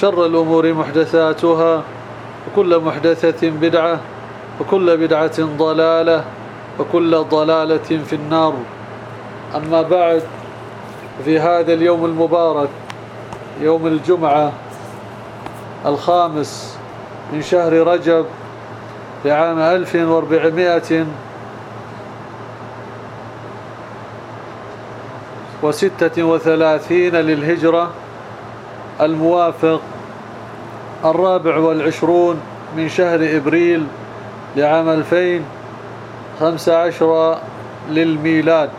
شر الأمور محدثاتها وكل محدثة بدعة وكل بدعة ضلالة وكل ضلالة في النار. أما بعد في هذا اليوم المبارك يوم الجمعة الخامس من شهر رجب لعام 1400 وستة وثلاثين للهجرة الموافق الرابع والعشرون من شهر إبريل لعام 2015 للميلاد.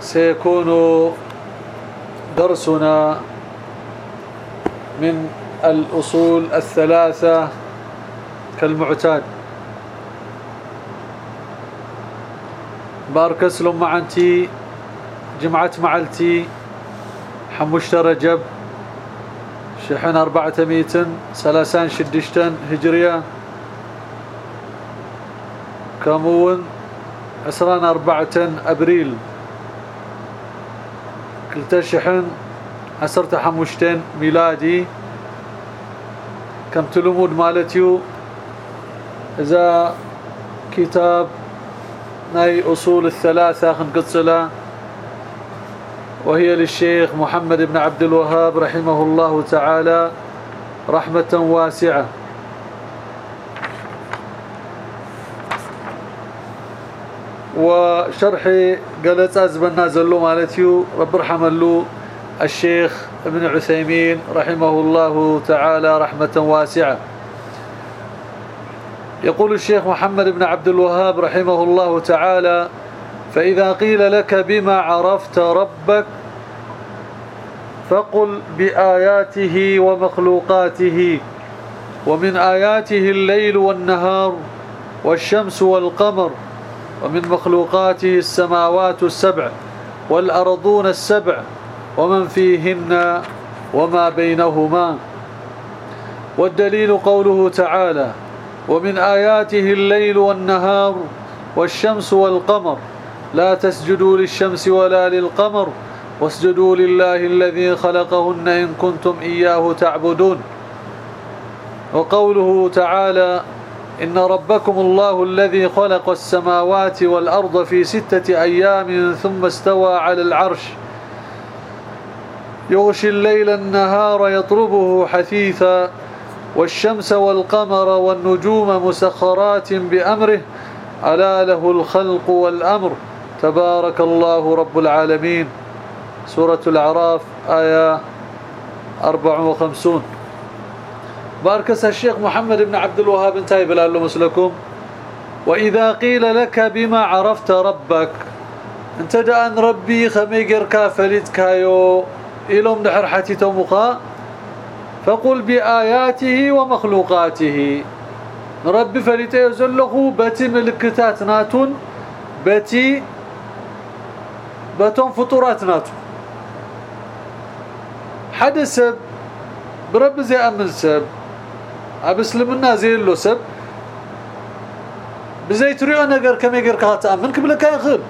سيكون درسنا من الأصول الثلاثة كالمعتاد. بارك اسلم معنتي جمعة معلتي. حمشت رجب شحن أربعة ميتن سلاسان شدشتن هجرية كمون عسران أربعة أبريل. كلتا شحن عسرت حمشتين ميلادي. كم تلمود مالتيو؟ إذا كتاب ناي أصول الثلاثة خنقصلا وهي للشيخ محمد بن عبد الوهاب رحمه الله تعالى رحمة واسعة. وشرحي قالت أزبنا زلو مالتيو رب رحمه الشيخ ابن عثيمين رحمه الله تعالى رحمة واسعة. يقول الشيخ محمد بن عبد الوهاب رحمه الله تعالى فإذا قيل لك بما عرفت ربك فقل بآياته ومخلوقاته ومن آياته الليل والنهار والشمس والقمر ومن مخلوقاته السماوات السبع والأرضون السبع ومن فيهن وما بينهما. والدليل قوله تعالى ومن آياته الليل والنهار والشمس والقمر. لا تسجدوا للشمس ولا للقمر واسجدوا لله الذي خلقهن إن كنتم إياه تعبدون. وقوله تعالى إن ربكم الله الذي خلق السماوات والأرض في ستة أيام ثم استوى على العرش. يغشي الليل النهار يطلبه حثيثا والشمس والقمر والنجوم مسخرات بأمره. ألا له الخلق والأمر. تبارك الله رب العالمين. سورة الأعراف آية 54 باركس الشيخ محمد بن عبد الوهاب انتهي بلال مسلكم. وإذا قيل لك بما عرفت ربك انت دان ربي خميقر كافلت كايو إلهم نحر حتي تومخا فقل بآياته ومخلوقاته. ربي فليته يزلخو بتي ملكتات ناتون بتي بتون فطورات ناتون حد سب برب زي أمن سب أب اسلمنا زي له سب. بزي تريو نجر كم يقر كاتامن قبل كيخل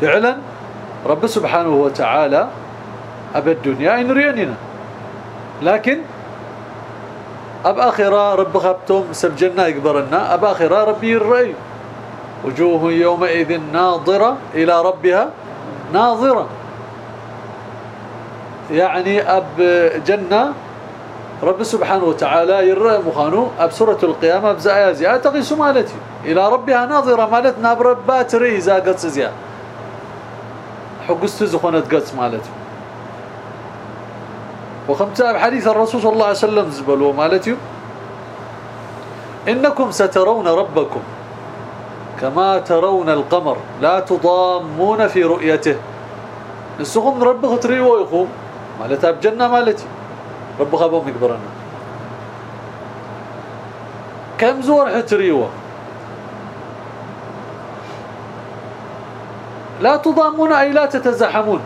فعلا رب سبحانه وتعالى أب الدنيا إن ريننا لكن أب آخرة رب خبتم سب جنة يقبرنا أب آخرة ربي الرأي وجوه يومئذ ناظرة إلى ربها ناظرة. يعني أب جنة رب سبحانه وتعالى يرى مخانو أب سورة القيامة بزايا زي تقيس مالتي؟ إلى ربها ناظرة مالتنا بربات ريزا قص زيا. حقست زخنت قص مالتي. وخمسة بحديث الرسول صلى الله عليه وسلم زبلوا مالتي. إنكم سترون ربكم. كما ترون القمر لا تضامون في رؤيته. السخم رب تريوا يخوم مالتها بجنة مالتي. رب خابهم يكبرنا. كم زور حتريوه لا تضامون أي لا تتزحمون.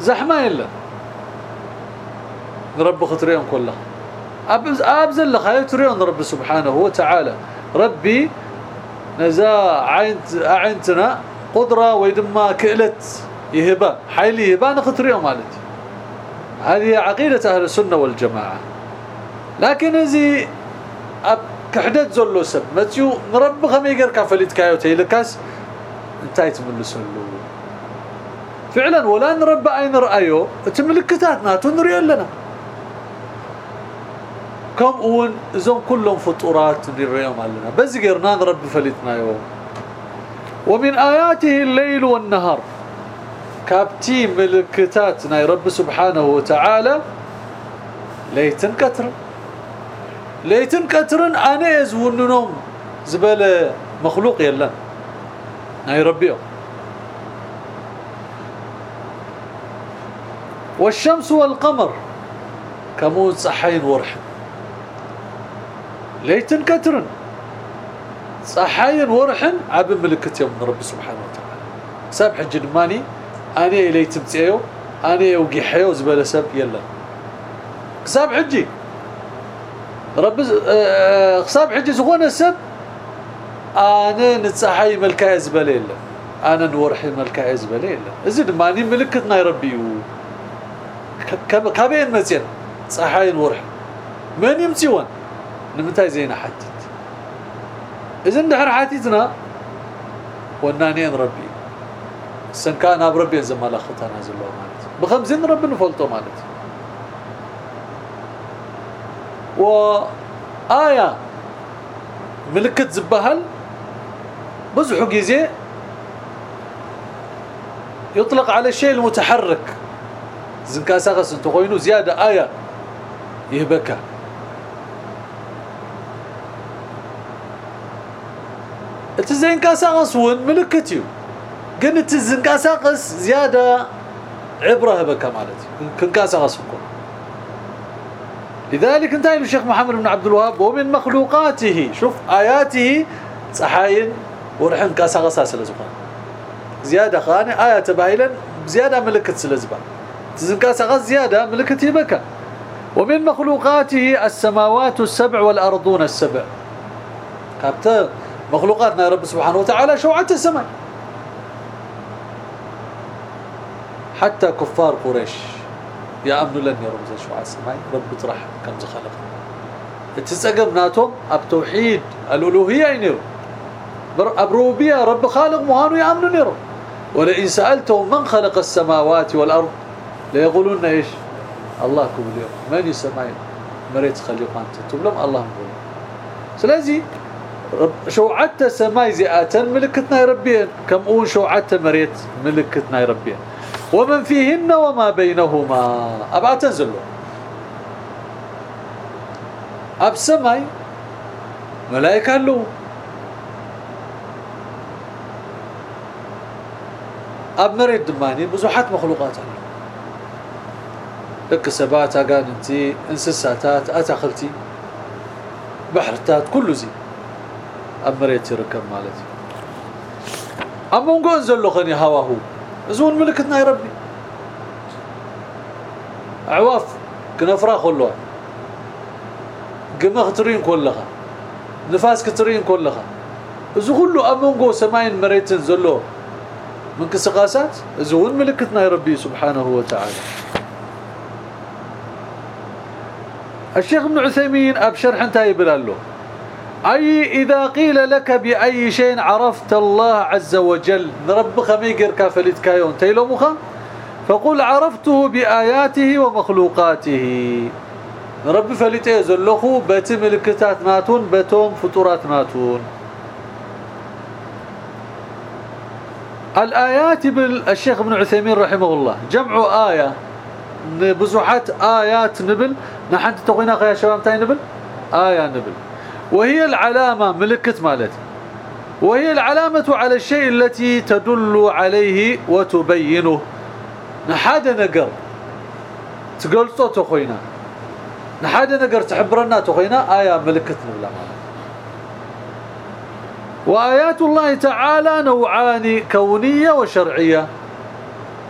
زحمة إلا. رب خطريهم كلها أبزل هاي تريون رب سبحانه وتعالى. ربي نزا عينت أعنتنا قدرة ويدما كئلت يهبا حيلي يهبا نخطريهم مالتي. هذه عقيدة أهل السنة والجماعة. لكن هذه كحدت زلو سب. متيو نرب خميقر كافلت كايو تيلكاس. انتاي تملسوا فعلا ولا نرب اين رايو تملكتاتنا تنري لنا. كم اون زون كلهم فطورات نريهم لنا بس غيرنا نرب فلتنا يوم. ومن آياته الليل والنهار. كابتي ملكتات ناي رب سبحانه وتعالى. ليتن كتر. ليتن كترن أنا يزوننهم. زبل مخلوق يلا. ناي ربي والشمس والقمر. كمون صحين ورح ليتن كترن صحين ورحن عب ملكت يوم رب سبحانه وتعالى. سابح الجنماني أنا الي تمتيو أنا يوقي حيو زبل سب يلا. حساب حجي. رب حساب حجي زغونه سب أنا نتصحي ملكا زبل أنا نورحي ملكا زبل زيد ماني ملكتنا يربيو كابين مزين صحاي نورح من يمسيون نمتاي زينا حتت اذا دحر حاتيتنا ونانين ربي. سن كان أب ربي زمالا خطانا زلو مالت. بخمسين رب نفلطو مالت. و آية ملكت زبهل بزحو جيزي يطلق على الشيء المتحرك. زنكا ساغس انتو خوينو زيادة آية يهبكا التزين كاساغس ون ملكتيو قلت الزنقاساقس زيادة عبرة بك مالتي كنقاساقس لذلك انتهى الشيخ محمد بن عبد الوهاب ومن مخلوقاته شوف آياته صحاين ورحن كاساقسا سلزبان زيادة خانة آية تبايلا زيادة ملكة سلزبان تزنقاساقس زيادة ملكة بك ومن مخلوقاته السماوات السبع والأرضون السبع كابتا مخلوقاتنا رب سبحانه وتعالى شوعة السماء حتى كفار قريش يا امن لن يروا زي شو السماء رب طرح كم خلق تسقم ناتهم أب توحيد الألوهية ينيروا أبروبية رب خالق مهانو يامنوا نيروا ولئن سألتهم من خلق السماوات والأرض ليقولون إيش؟ الله اليوم من يسمعين مريت خليق أنت. تبلم الله سلازي شوعته سماي زئاتا ملكتنا يربين كم أون شوعته مريت ملكتنا يربين ومن فيهن وما بينهما. ابا تنزلوا أب سماي. ملائكة له أب مريد دماني. بزحات مخلوقات لك سبات اغانتي انسساتات أتاخلتي. بحرتات كل زي. اب مريت يركب مالتي اما نقول زلو خني هواه زون ملكتنا يا ربي. اعواف كنفرا كلها قمه ترين كلها. نفاس كترين كلها. اذا كله امونغو سماين مريتن زلو. من كسقاسات؟ زون ملكتنا يا ربي سبحانه وتعالى. الشيخ ابن عثيمين ابشر حنتا بلالو. أي إذا قيل لك بأي شيء عرفت الله عز وجل رب خميقر كافلت كايون تيلو مخا؟ فقل عرفته بآياته ومخلوقاته. رب فلت يزلخو بت ملكتات ماتون بتوم فطورات ماتون. الآيات بالشيخ ابن عثيمين رحمه الله جمع آية بزحات آيات نبل. نحن تقوينا يا شباب تاي نبل؟ آية نبل. وهي العلامة ملكت مالتي وهي العلامة على الشيء التي تدل عليه وتبينه. نحاد نقر. تقلصو تخوينا. نحاد نقر تحبرنا تخوينا. آية ملكت نبلا وآيات الله تعالى نوعان كونية وشرعية.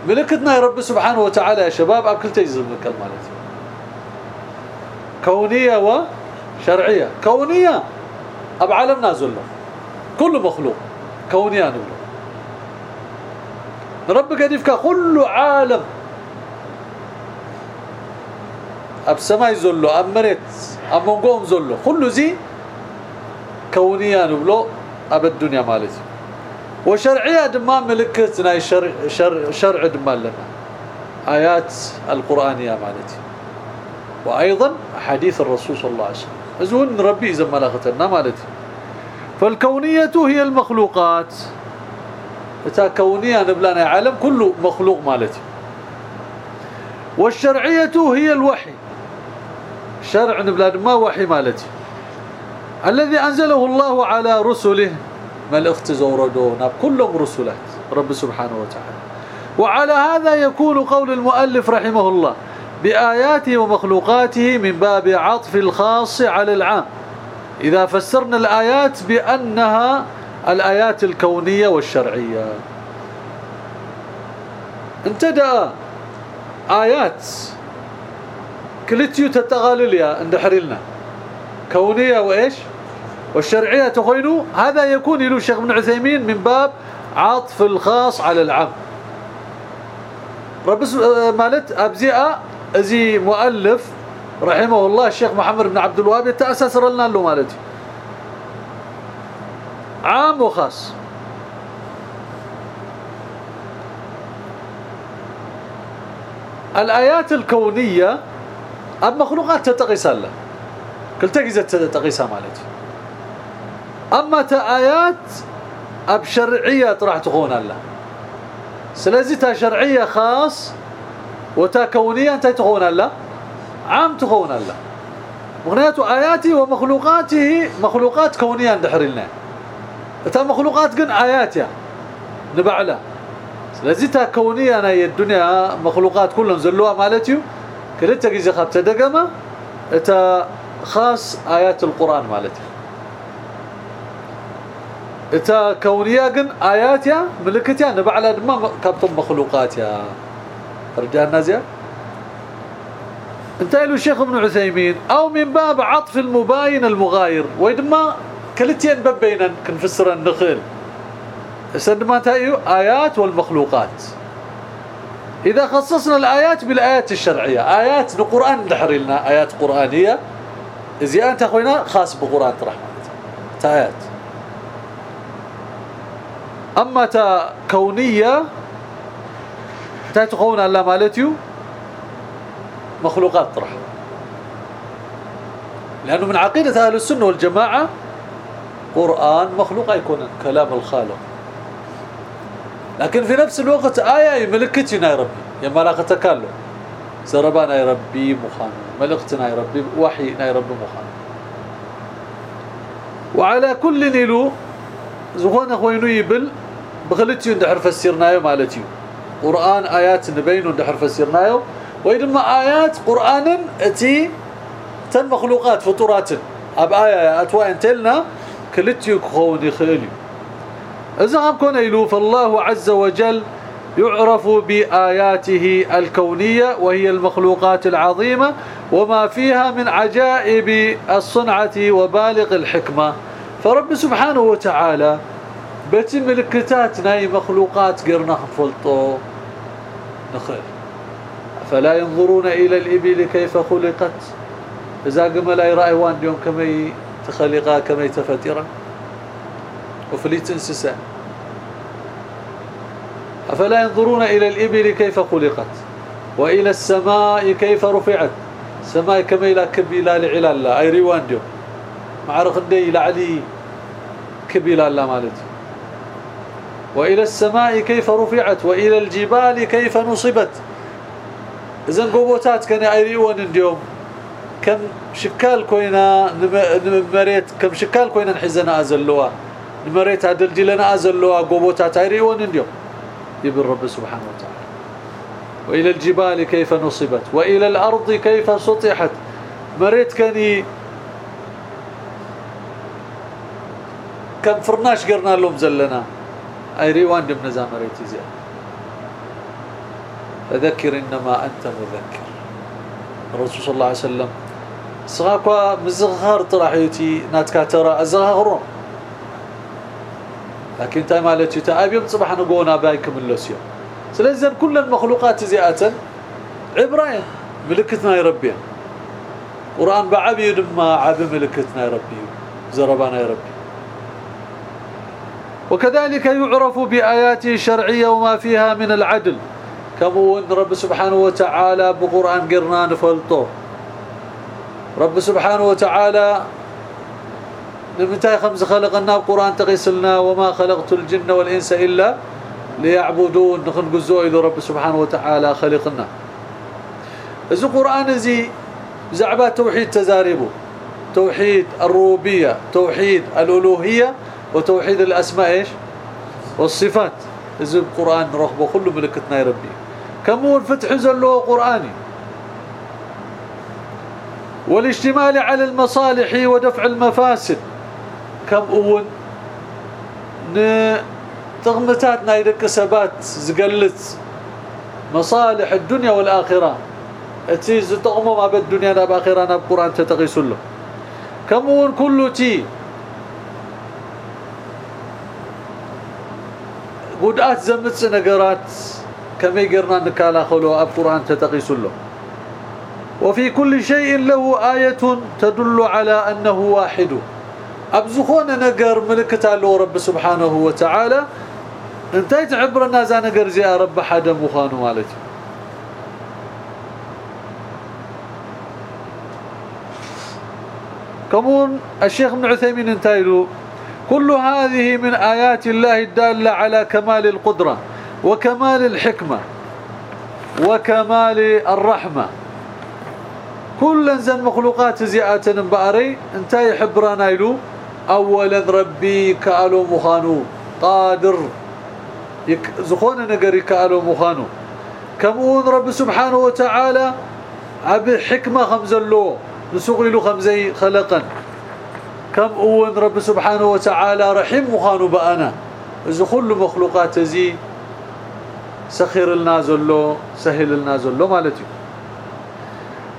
ملكتنا يا رب سبحانه وتعالى يا شباب أكل تجزم الكلمات كونية وشرعية كونية. أب عالمنا زله كل مخلوق كونية نقول رب قديفك كل عالم. أب سماي زله أب مريت أب منقوم زله كل زي كونية نقول أب الدنيا مالتي وشرعية دمان ملكتنا شرع شرع شرع دمان لنا. آيات القرآنية مالتي وأيضا حديث الرسول صلى الله عليه وسلم. ازون ربي إذا ملختنا مالتي فالكونية هي المخلوقات. متى كونية نبلانا عالم كله مخلوق مالتي والشرعية هي الوحي. شرع نبلاد ما وحي مالتي الذي أنزله الله على رسله. ملأخت زوردون كلهم رسلات. رب سبحانه وتعالى. وعلى هذا يكون قول المؤلف رحمه الله. بآياته ومخلوقاته من باب عطف الخاص على العام. إذا فسرنا الآيات بأنها الآيات الكونية والشرعية. انتدى آيات. كلتيو تتغالل يا اندحرلنا كونية وإيش؟ والشرعية تخينوا هذا يكون له الشيخ ابن عثيمين من باب عطف الخاص على العام. رب مالت ابزئه ازي مؤلف رحمه الله الشيخ محمد بن عبد الوهاب يتاسس لنا له مالتي عام وخاص الآيات الكونية المخلوقات تتقيس الله كل تقيزة تتقيسها مالتي اما تايات اب شرعيه راح تكون الله سلازي شرعيه خاص أنت تكون الله عام تكون الله. مغنيات اياتي ومخلوقاته مخلوقات كونية ندحرلنا تا مخلوقات كن آيات يا نبعلا سلازي تا كونية أنا الدنيا مخلوقات كلهم زلوها مالتيو كلتا جيزي خبت دقمة تا خاص آيات القرآن مالتي. اتا كونية كن اياتها ملكتها نبعلا دما كابتم مخلوقاتها رجعنا زين انتهى له الشيخ ابن عثيمين. أو من باب عطف المباين المغاير. ويدما كلتين ببينا كنفسر النخل ما تايو آيات والمخلوقات. إذا خصصنا الآيات بالآيات الشرعية. آيات القرآن نحري لنا آيات قرآنية. إذا أنت أخوينا خاص بقرآن رحمة. آيات أما تا كونية تا تكون الله مالتيو مخلوقات طرح لأنه من عقيدة أهل السنة والجماعة قرآن مخلوق يكون كلام الخالق. لكن في نفس الوقت آية ملكتنا يا ربي. يا ملكتك له سربانا يا ربي مخان. ملكتنا يا ربي. وحينا يا ربي مخان. وعلى كل نيلو زغون خوينو يبل بخلتي ندحر فسرنايو مالتي قرآن آيات نبين ندحر فسرنايو ويدما آيات قران اتي تن مخلوقات فطورات أب آية أتوا انتلنا كلتي كوني خيلي إذا هم كون يلو فالله عز وجل يعرف بآياته الكونية وهي المخلوقات العظيمة وما فيها من عجائب الصنعة وبالغ الحكمة. فرب سبحانه وتعالى بتي ناي مخلوقات قرنا فلطو. نخير فلا ينظرون إلى الإبل كيف خلقت؟ إذا قمل أي رأي وان يوم كما تخلقا كما تفترا. وفليت إنسسا. أفلا ينظرون إلى الإبل كيف خلقت؟ وإلى السماء كيف رفعت؟ سماء كما إلى كبيلا لعلال أي ريوان ديو معرخ دي لعلي كبيلا لا مالتي. وإلى السماء كيف رفعت وإلى الجبال كيف نصبت. إذن قبوتات كان أيريون اليوم. كم شكال كوينا نمريت كم شكال كوينا نحزنا أزلوا نمريت عدل جلنا أزلوا قبوتات أيريون اليوم. يبن رب سبحانه وتعالى. وإلى الجبال كيف نصبت. وإلى الأرض كيف سطحت. مريت كاني كم فرناش قرنا لهم زلنا. اي ريوان دم نزام مريت زي فذكر إنما أنت مذكر. الرسول صلى الله عليه وسلم. صغاكوا مزغار طرحيتي ناتكا ترى ازغارون لكن تاي مالتي تا أبيم صباح نقونا بايكم اللوسيو. سلازم كل المخلوقات زياتا. عبرين ملكتنا يا ربي. قرآن بعبي دما عب ملكتنا يا ربي. زربانا يا ربي. وكذلك يعرف بآياته الشرعية وما فيها من العدل. كمون رب سبحانه وتعالى بقرآن قرنا نفلطه. رب سبحانه وتعالى نمتاي خمس خلقنا القرآن تغيسلنا وما خلقت الجن والإنس إلا ليعبدون. قزو إذا رب سبحانه وتعالى خلقنا. إذا القرآن زي زعبات توحيد تزاربه. توحيد الربوبية توحيد الألوهية وتوحيد الأسماء إيش؟ والصفات. إذا القرآن رغبه كل ملكتنا يا ربي. كمون فتح زلوه قرآني؟ والاشتمال على المصالح ودفع المفاسد. كم اون ن تغمتاتنا يدك سبات زقلت مصالح الدنيا والآخرة. اتيز تغمم ابد الدنيا باخره أنا بقران تتغيس له كمون كله تي؟ قدات زمت نقرات كما يقرنا نكالا خلو أب قرآن تتغيس له. وفي كل شيء له آية تدل على أنه واحد. ابزخون نقر ملكت له رب سبحانه وتعالى. انتهيت عبرنا ذا نقر زي رب حدا مخانو مالتي كمون الشيخ ابن عثيمين انتهيلو. كل هذه من آيات الله الدالة على كمال القدرة وكمال الحكمة وكمال الرحمة. كل زن مخلوقات زياتن بأري انتي حبرانا يلو اولا ربي كألو مخانو قادر. زخون نقري كألو مخانو. كمون رب سبحانه وتعالى أبي حكمة خمزلو نسوق خمزي خلقا. كم اون رب سبحانه وتعالى رحيم مخانو بأنا. اذا كل مخلوقات زي سخر لنا زلو سهل لنا زلو مالتي.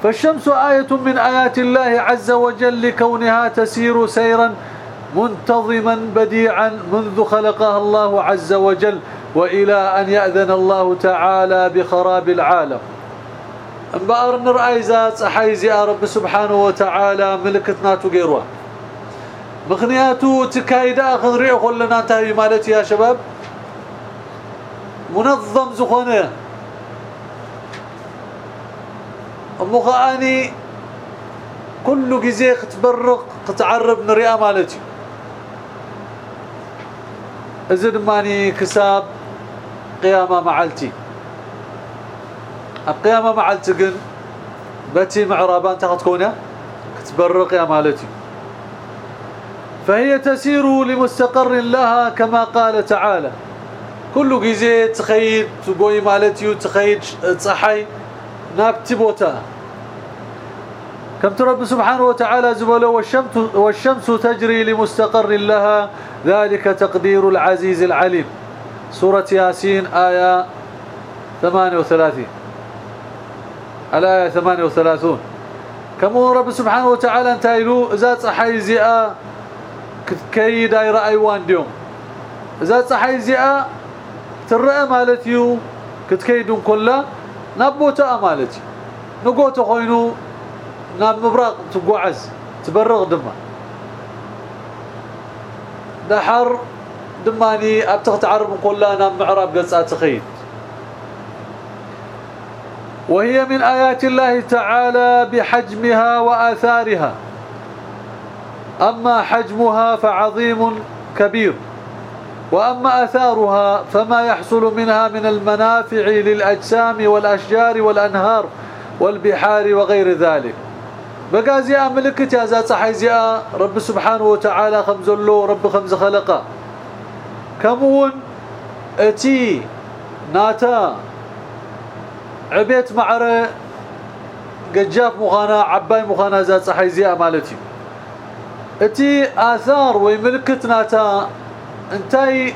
فالشمس آية من آيات الله عز وجل لكونها تسير سيرا منتظما بديعا منذ خلقها الله عز وجل وإلى أن يأذن الله تعالى بخراب العالم. انبار نرأي ذات حيز يا رب سبحانه وتعالى ملكتنا تقيروا مخنياتو تكايدا اخذ ريح لنا انتهي مالتي يا شباب. منظم زخونة. مخاني كل جزي تبرق تتعرب نريا مالتي. ازد ماني كساب قيامة معلتي. القيامة معلتي قن بتي معرابان تكونه تبرق يا مالتي. فهي تسير لمستقر لها كما قال تعالى. كل جزي تخيد تبوي مالتي تخيد تصحي نابتبوتا كم ترب سبحانه وتعالى زبله والشمس, والشمس تجري لمستقر لها ذلك تقدير العزيز العليم سورة ياسين آية 38 الآية 38 كما رب سبحانه وتعالى انتايلو اذا صحي زئا كي دايره ايوان ديوم اذا صحي زئا ترى مالتيو كتكيدون كلها نبوتا مالتي نقوت خوينو ناب مبراق تقعز تبرغ دمه دحر دماني ابتغت عرب كلها ناب معرب قصات تخيد وهي من آيات الله تعالى بحجمها وآثارها أما حجمها فعظيم كبير وأما أثارها فما يحصل منها من المنافع للأجسام والأشجار والأنهار والبحار وغير ذلك. بقى ملكت يا ذات صحي رب سبحانه وتعالى خمز له رب خمز خلقه كمون أتي ناتا عبيت معرة قجاف مخانا عباي مخانا ذات صحي زيا مالتي اتي اثار وملكت ناتا انتي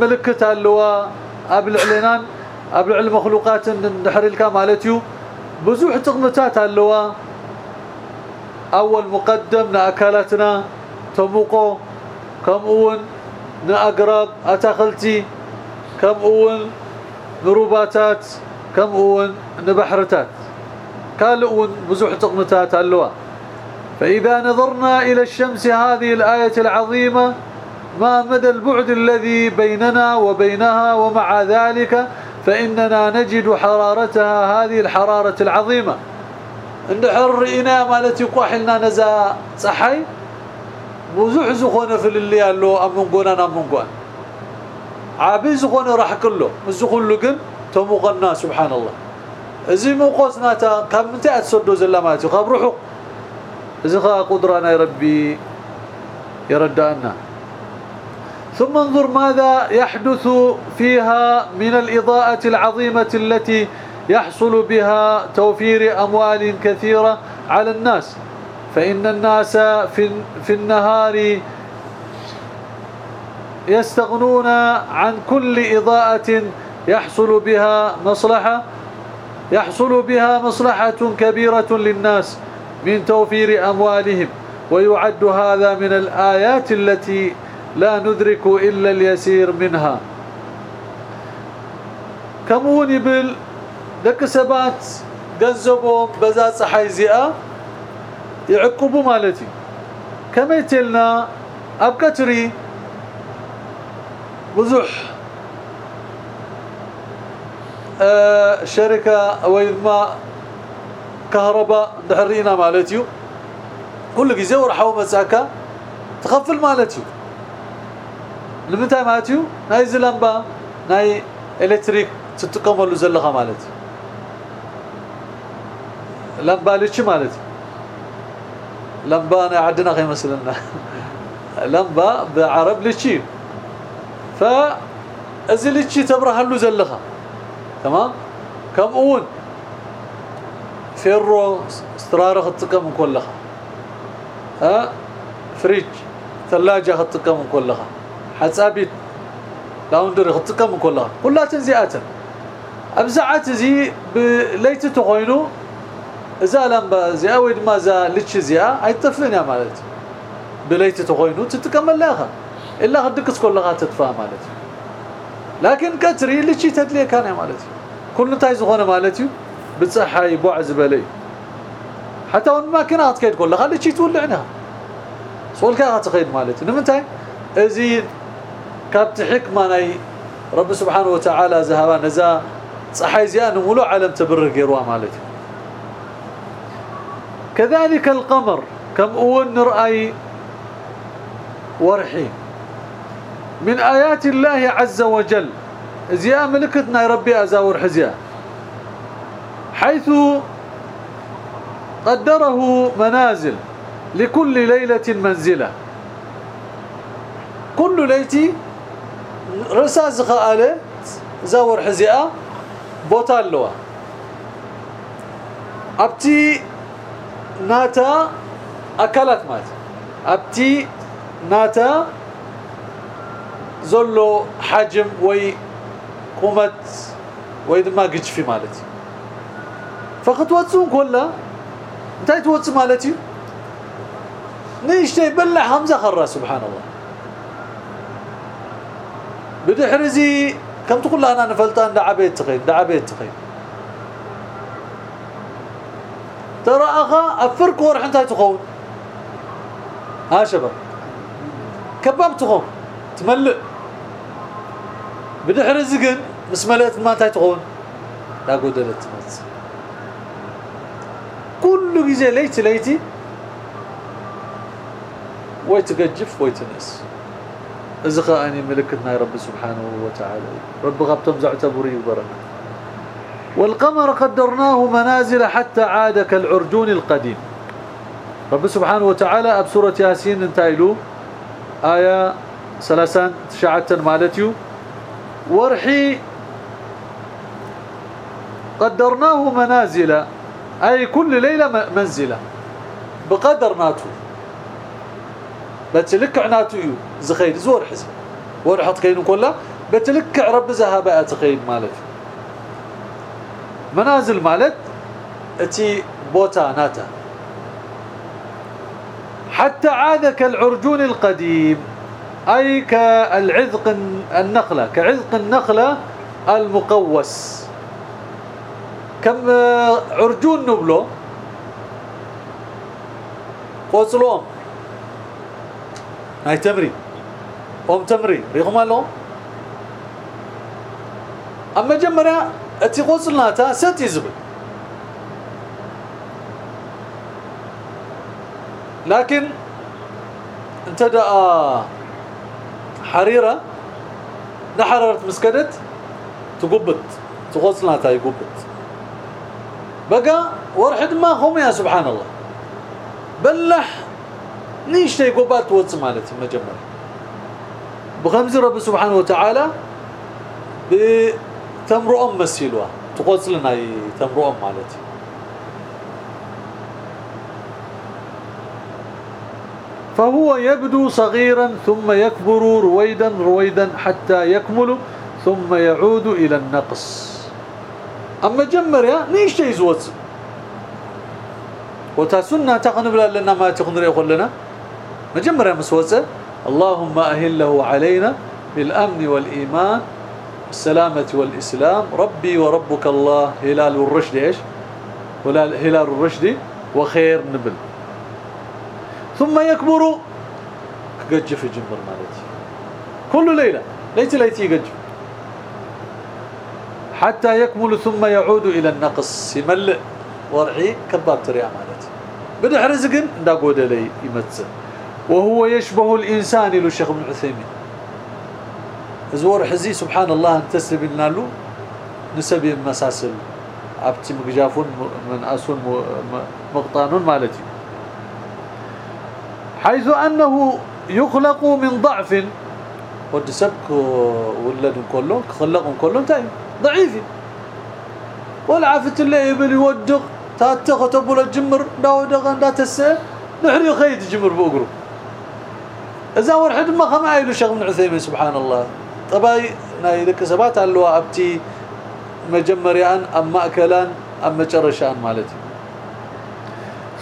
ملكت اللواء قبل علينان قبل علم مخلوقات نحر لك مالتيو بزوح تقمتات اللواء اول مقدم ناكلاتنا تموقو كم اون ناقرب اتاخلتي كم اون نروباتات كم اون نبحرتات كالون بزوح تقمتات اللواء فإذا نظرنا إلى الشمس هذه الآية العظيمة ما مدى البعد الذي بيننا وبينها ومع ذلك؟ فإننا نجد حرارتها هذه الحرارة العظيمة. النحر إنا مالتي قوحلنا نزا صحي؟ بوزوح زخونه في اللي قالوا امن قونا امن قوان. عابي زخونه راح كله. مزخون لقن تموقنا سبحان الله. إزي موقوسنا كم متى تصدوا زلماتي؟ خاب اذا قدرنا يا ربي يردنا ثم انظر ماذا يحدث فيها من الإضاءة العظيمة التي يحصل بها توفير أموال كثيرة على الناس. فإن الناس في, في النهار يستغنون عن كل إضاءة يحصل بها مصلحة يحصل بها مصلحة كبيرة للناس. من توفير أموالهم ويعد هذا من الآيات التي لا ندرك إلا اليسير منها. كمون يبل دك سبات جنزبهم بزا صحي زئه يعقبوا مالتي. كما يتلنا ابكتري بزح. آه، شركة ويذما كهرباء دحرينا مالتيو. كل جزء ورحوا مساكا تخفل مالتيو. لمتى ماتيو؟ ناي زلمبا ناي إلكتريك تتقملوا زلخة مالتي لمبا ليش مالتي لمبا أنا عندنا غير مثلنا لمبا بعرب ليشي. ف ازليشي تبرح له زلخة. تمام؟ كم أون؟ فيرو استراره تقم كلها. ها؟ فريج. ثلاجة تقم كلها. حسابي لاوندر خطكم كلها. كلها تنزيات ابزعت زي بليت تخوينو. إذا لما زي أو ما زا لتش زيا ايطفلن يا مالت. بليت تخوينو تتكمل لها. إلا هدكس كلها تدفع مالت. لكن كتري لتش تدلي كان يا مالت. كل تاي زغونه مالتي بتصحي بوعز بلي حتى وان ما كنا كيد كلها لتش تولعنها سولكا تخيد مالتي نمنتاي ازي كابت حكمة ناي رب سبحانه وتعالى ذهبا نزا صحي زيان مولو عالم تبرر غيروا مالتي كذلك القمر كم اول نرأي ورحي. من آيات الله عز وجل زيا ملكتنا ربي ازاور حزيا حيث قدره منازل لكل ليلة منزلة. كل ليلة رساز خاله زور حزيئه بوتا اللوا. أبتي ناتا أكلت مات. أبتي ناتا زلو حجم وي قومت وإذا ما قج في مالتي. فختوصون كلها انتي توص مالتي؟ نيشتي بلع همزه خرا سبحان الله بدحرزي كم تقول أنا نفلتان؟ دعبيت تخيل دعبيت تخيل ترى أخا افرق ورح انت تخون ها شباب. كباب تخون تملئ بدحرزي كن مس ملأت ما تخون لا قدرت كل جزء ليت ليتي. ويتقجف ويتنس اذا اني ملكتنا يا رب سبحانه وتعالى. رب غبتم زعتبري وبرنا والقمر قدرناه منازل حتى عاد كالعرجون القديم. رب سبحانه وتعالى ابسوره ياسين انتايلو سلاسان تشعتن مالتيو. ورحي قدرناه منازل أي كل ليلة منزلة. بقدر ناتو. بتلكع ناتو زخيد زور حزب. ورحت كينو كلها بتلكع رب زهابات تخيل مالت. منازل مالت أتي بوتا ناتا. حتى عاد كالعرجون القديم. أي كالعذق النخلة. كعذق النخلة المقوس. كم عرجون نبلو. قوصلوم هاي تمري ام تمري ريغم لهم أما جمرا أتي قوصلناتا ست يزبل لكن انت دا حريرة. نحررت مسكدت تقبت تغوصلناتا يقبت بقى ورحد ما هم يا سبحان الله. بلح نيشتي قبات وص مالتي مجمر بخمس رب سبحانه وتعالى بتمرؤ مسيلوا تقص لنا تمرؤ مالتي فهو يبدو صغيرا ثم يكبر رويدا رويدا حتى يكمل ثم يعود إلى النقص. أما جمر يا ليش يزوت. وتاسنا تقنبل لنا ما تقنري لنا. مجمر يا مسوسه اللهم أهله علينا بالأمن والإيمان السلامة والإسلام. ربي وربك الله هلال الرشد إيش؟ هلال الرشد وخير نبل. ثم يكبر كجف جمر مالتي. كل ليلة ليت ليتي يقجف. حتى يكمل ثم يعود إلى النقص. يملئ ورعي كباب تريا مالتي. بدا رزق نداقود لي يمثل وهو يشبه الإنسان للشيخ ابن عثيمين. زور حزي سبحان الله انتسب لنا له. نسبي مساسل. أبتي مقجافون من اسون مقطانون مالتي. حيث أنه يخلق من ضعف. ود سبك ولد كلهم خلقهم كلهم تايم. ضعيف والعافت اللي يبل يودق تاتخ له الجمر داودغ دا تس نحري خيد جمر بوقرو. إذا ورحد ما خما ايلو شيخ من عثيمين سبحان الله. طبعا ناي لك سبات اللو أبتي مجمريان أم مأكلان أم مجرشان مالتي.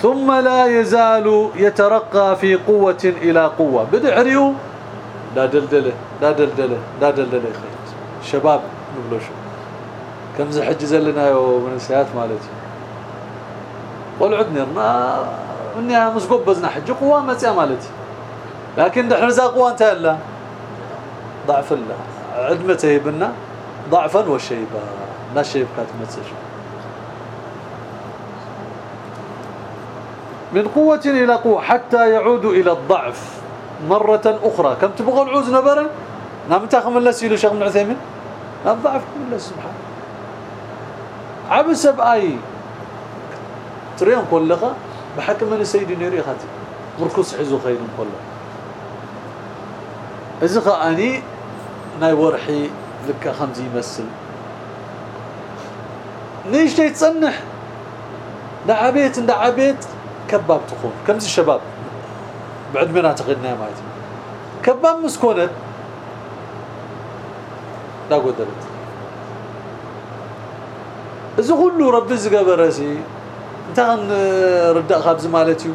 ثم لا يزال يترقى في قوة إلى قوة. بدعريو دا دلدلة دا دلدلة دا دلدلة خير شباب نقولوا شو كم زحج زلنا من السيات مالتي. قول عدنا ما اني بزنا حج قوة مسيا مالتي. لكن دحنا ذا قوة أنت لا ضعف الله عدمته يبنا ضعفا وشيبا. لا شيب كانت متسش من قوة إلى قوة حتى يعود إلى الضعف مرة أخرى. كم تبغى العوز نبرا؟ نعم تاخم الله سيلو شيخ من عثيمين. الضعف كله سبحان عبس بأي. تريون كلها بحكم من سيدي نيري خاتي. مركز حزو خير كله إذا أني ناي ورحي لك خمزي يمثل ليش يتصنح دعبيت دعبيت كباب تخون كم زي الشباب بعد منها تغنى مايتي كباب مسكونت. لا قدرت. اذا كله رب زغبرسي انت رداء خابز مالتي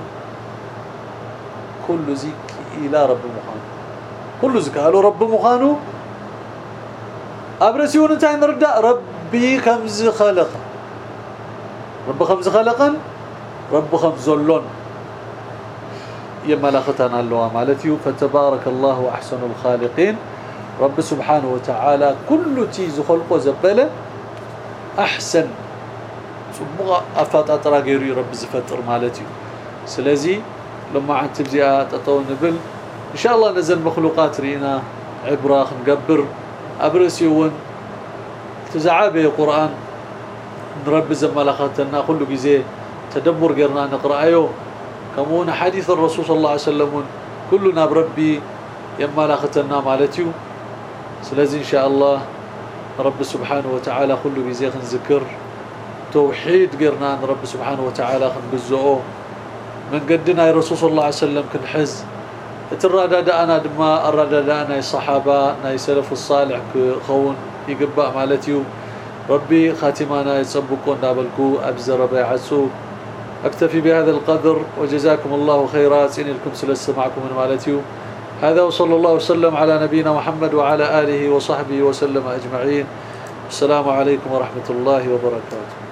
كل زيك إلى رب مخان كل زك قالوا رب مخانو ابرسيون انت رداء ربي كمز خلق رب خمز خلقا رب خمز زلون يملختنا الله مالتي فتبارك الله احسن الخالقين رب سبحانه وتعالى كل تيز خلقه زبله أحسن. صبغه افاططرا غيري رب زفطر مالتي. سلازي لما عنت بزيا تطو نبل إن شاء الله نزل مخلوقات رينا عبرة نقبر ابرسيون تزعابه القران نرب زملختنا كل جزء تدبر غيرنا نقرايو كمون حديث الرسول صلى الله عليه وسلم كلنا بربي يملختنا مالتيو. سلازي إن شاء الله رب سبحانه وتعالى كل جزء نذكر توحيد غيرنا رب سبحانه وتعالى خنبزؤه من قدنا الرسول صلى الله عليه وسلم كنحز ترادد أنا دما الردد أنا الصحابه ناي سلف الصالح خون يقبأ مالتيو ربي خاتمانا يتصبقون دابلكو أبزر بيعسو أكتفي بهذا القدر وجزاكم الله خيرا. سين لكم سلس معكم من مالتيو هذا وصلى الله وسلم على نبينا محمد وعلى آله وصحبه وسلم أجمعين. السلام عليكم ورحمة الله وبركاته.